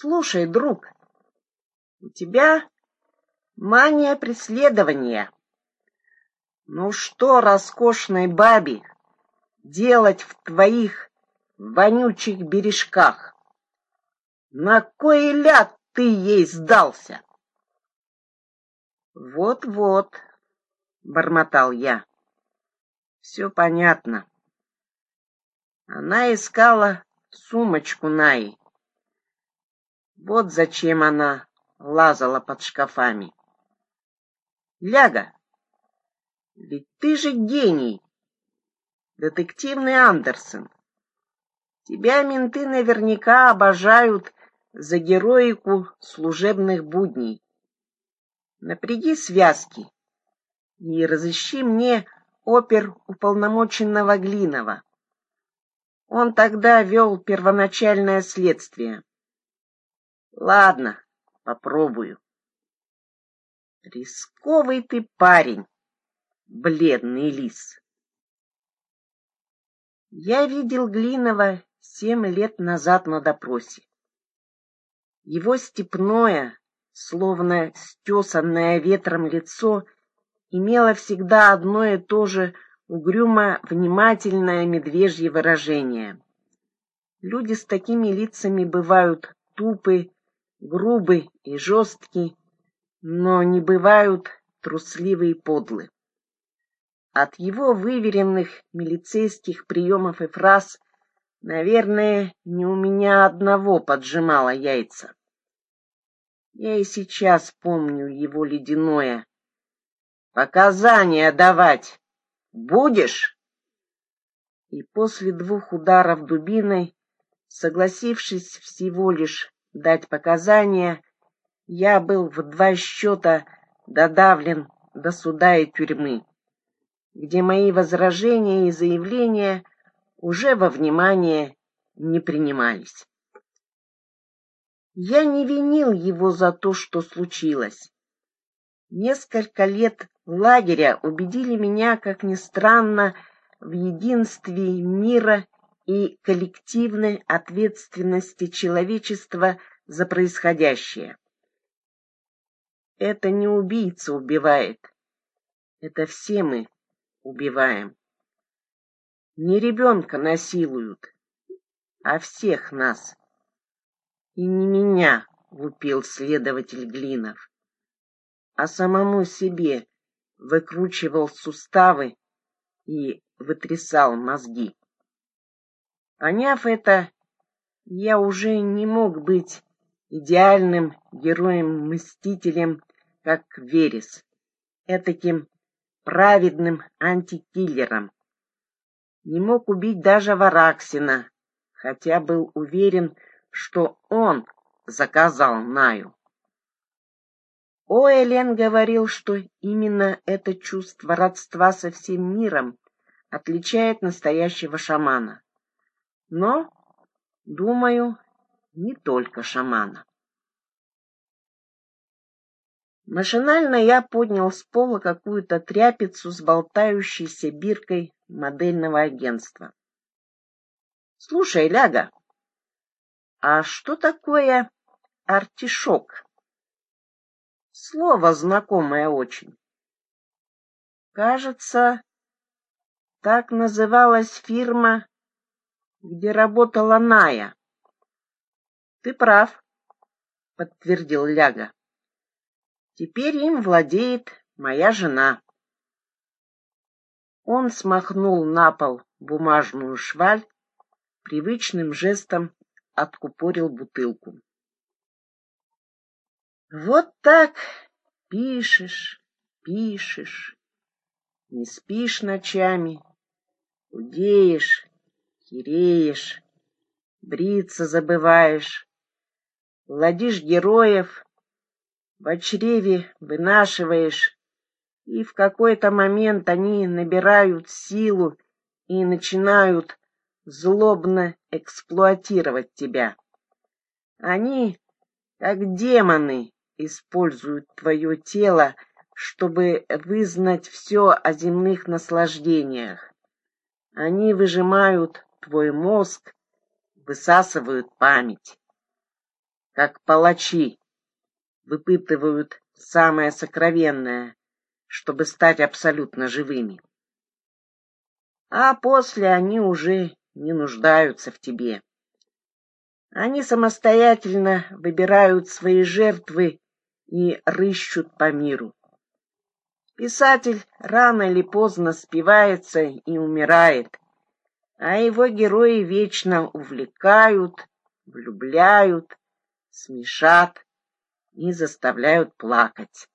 Слушай, друг, у тебя мания преследования. Ну что, роскошной бабе, делать в твоих вонючих бережках? На кой ляд ты ей сдался? Вот-вот, бормотал я. Все понятно. Она искала сумочку Наи. Вот зачем она лазала под шкафами. Ляга, ведь ты же гений, детективный Андерсон. Тебя менты наверняка обожают за героику служебных будней. Напряги связки и разыщи мне опер уполномоченного Глинова. Он тогда вел первоначальное следствие. Ладно, попробую. Рисковый ты парень, бледный лис. Я видел Глинова семь лет назад на допросе. Его степное, словно стесанное ветром лицо, имело всегда одно и то же угрюмо внимательное медвежье выражение. Люди с такими лицами бывают тупы, грубы и жесткие, но не бывают трусливы и подлы. От его выверенных милицейских приемов и фраз, наверное, не у меня одного поджимало яйца. Я и сейчас помню его ледяное. Показания давать будешь? И после двух ударов дубиной, согласившись всего лишь дать показания, я был в два счета додавлен до суда и тюрьмы, где мои возражения и заявления уже во внимание не принимались. Я не винил его за то, что случилось. Несколько лет лагеря убедили меня, как ни странно, в единстве мира и коллективной ответственности человечества за происходящее. Это не убийца убивает. Это все мы убиваем. Не ребенка насилуют, а всех нас. И не меня лупил следователь Глинов, а самому себе выкручивал суставы и вытрясал мозги. Поняв это, я уже не мог быть идеальным героем-мстителем, как Верес, этаким праведным антикиллером. Не мог убить даже Вараксина, хотя был уверен, что он заказал Наю. О, Элен говорил, что именно это чувство родства со всем миром отличает настоящего шамана. Но, думаю, не только шамана. Машинально я поднял с пола какую-то тряпицу с болтающейся биркой модельного агентства. Слушай, Ляга, а что такое артишок? Слово знакомое очень. Кажется, так называлась фирма, где работала Ная. Ты прав, подтвердил Ляга. Теперь им владеет моя жена. Он смахнул на пол бумажную шваль, привычным жестом откупорил бутылку. Вот так пишешь, пишешь, не спишь ночами, худеешь, хереешь, бриться забываешь, ладишь героев, в чреве вынашиваешь, и в какой-то момент они набирают силу и начинают злобно эксплуатировать тебя. Они, как демоны, используют твое тело, чтобы вызнать все о земных наслаждениях. Они выжимают твой мозг, высасывают память. как палачи, выпытывают самое сокровенное, чтобы стать абсолютно живыми. А после они уже не нуждаются в тебе. Они самостоятельно выбирают свои жертвы и рыщут по миру. Писатель рано или поздно спивается и умирает, а его герои вечно увлекают, влюбляют, смешат и заставляют плакать.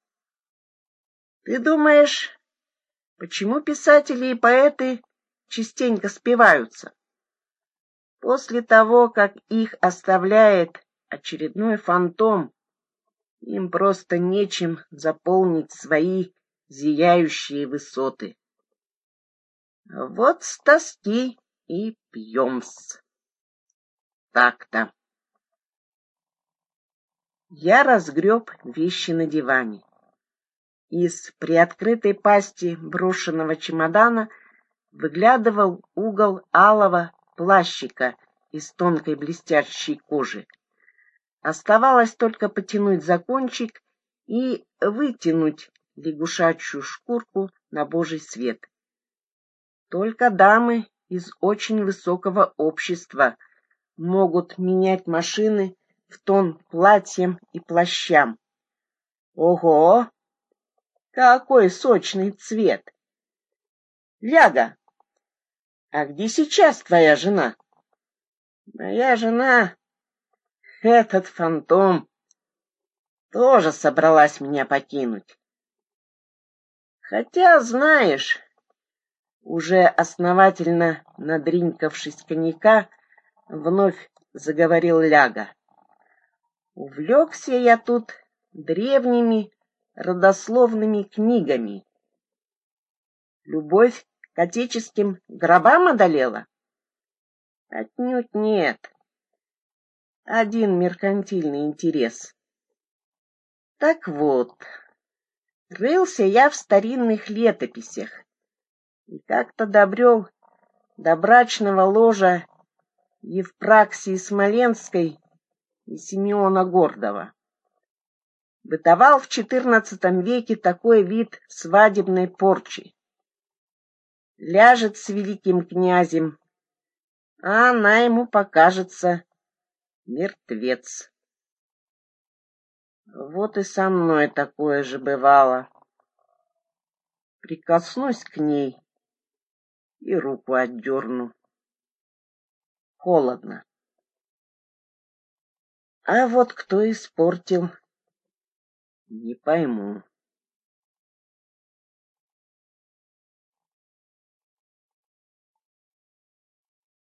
Ты думаешь, почему писатели и поэты частенько спиваются? После того, как их оставляет очередной фантом, им просто нечем заполнить свои зияющие высоты. Вот с тоски и пьем-с. Так-то. Я разгреб вещи на диване. Из приоткрытой пасти брошенного чемодана выглядывал угол алого плащика из тонкой блестящей кожи. Оставалось только потянуть за кончик и вытянуть лягушачью шкурку на божий свет. Только дамы из очень высокого общества могут менять машины в тон платьям и плащам. Ого! Какой сочный цвет! Ляга, а где сейчас твоя жена? Моя жена, этот фантом, тоже собралась меня покинуть. Хотя, знаешь, уже основательно надринкавшись коньяка, вновь заговорил Ляга. Увлекся я тут древними родословными книгами. Любовь к отеческим гробам одолела? Отнюдь нет. Один меркантильный интерес. Так вот, рылся я в старинных летописях и как-то добрел до брачного ложа Евпраксии Смоленской и Симеона Гордова. Бытовал в XIV веке такой вид свадебной порчи ляжет с великим князем, а она ему покажется мертвец. Вот и со мной такое же бывало. Прикоснусь к ней и руку отдерну. Холодно. А вот кто испортил, не пойму.